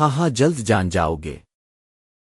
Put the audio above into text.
ہاں ہاں جلد جان جاؤ گے۔